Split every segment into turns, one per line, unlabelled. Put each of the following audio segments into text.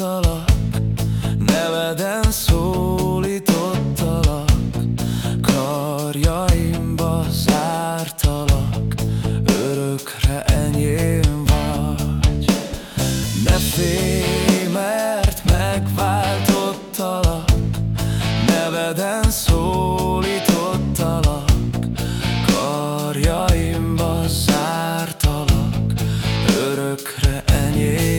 láttalak, neveden szólítottalak, karjaimba zártalak, örökre enyém vagy. Ne félj, mert megváltottalak, neveden szólítottalak, karjaimba zártalak, örökre enyém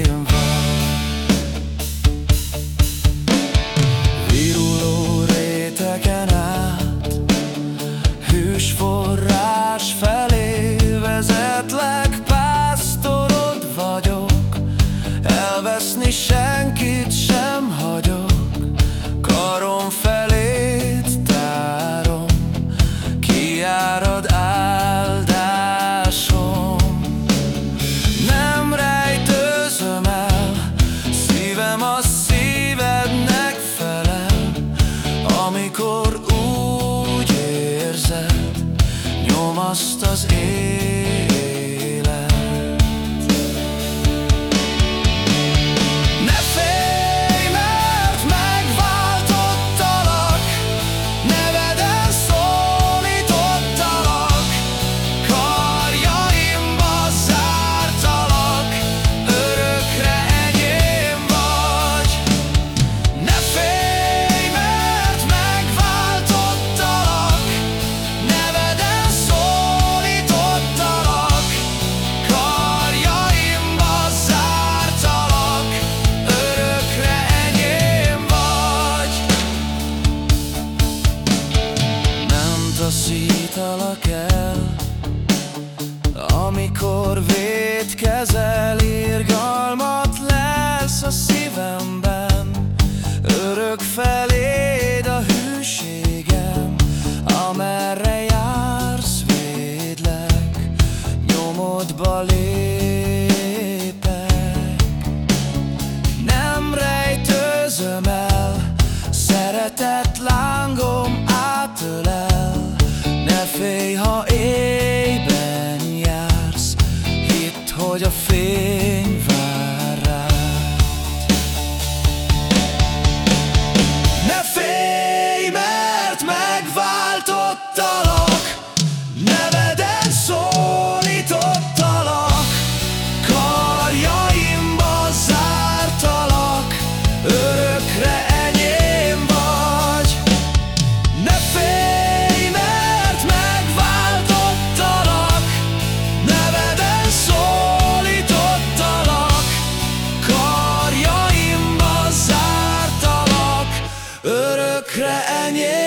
elveszni senkit sem hagyok, karom felét tárom, kiárad áldásom. Nem rejtőzöm el, szívem a szívednek felel, amikor úgy érzed, nyomaszt az élet. Taszítalak el, amikor védkezel, Kreenie.